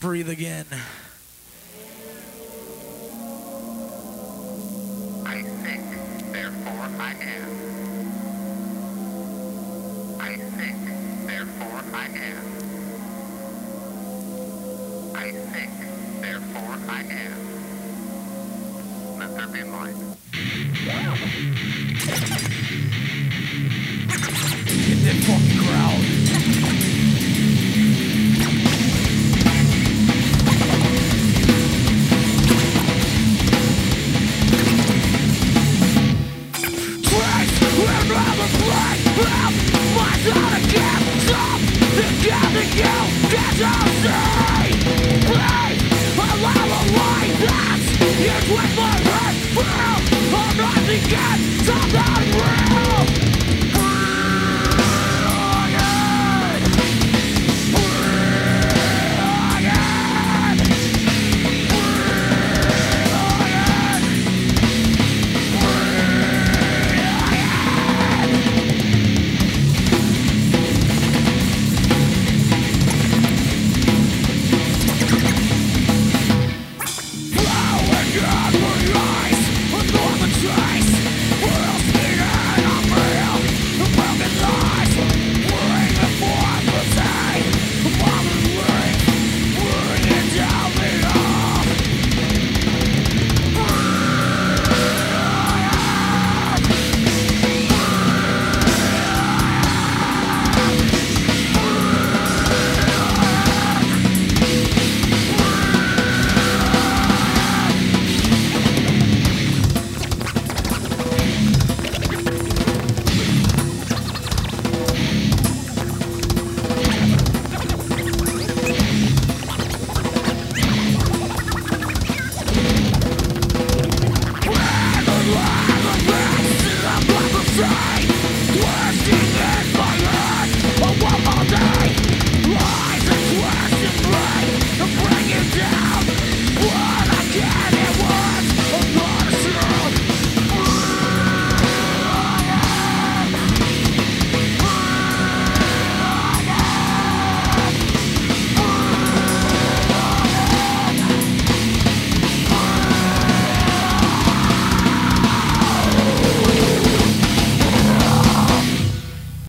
breathe again. I think, therefore I am. I think, therefore I am. I think, therefore I am. Let there be light. Get that fucking. Joseph!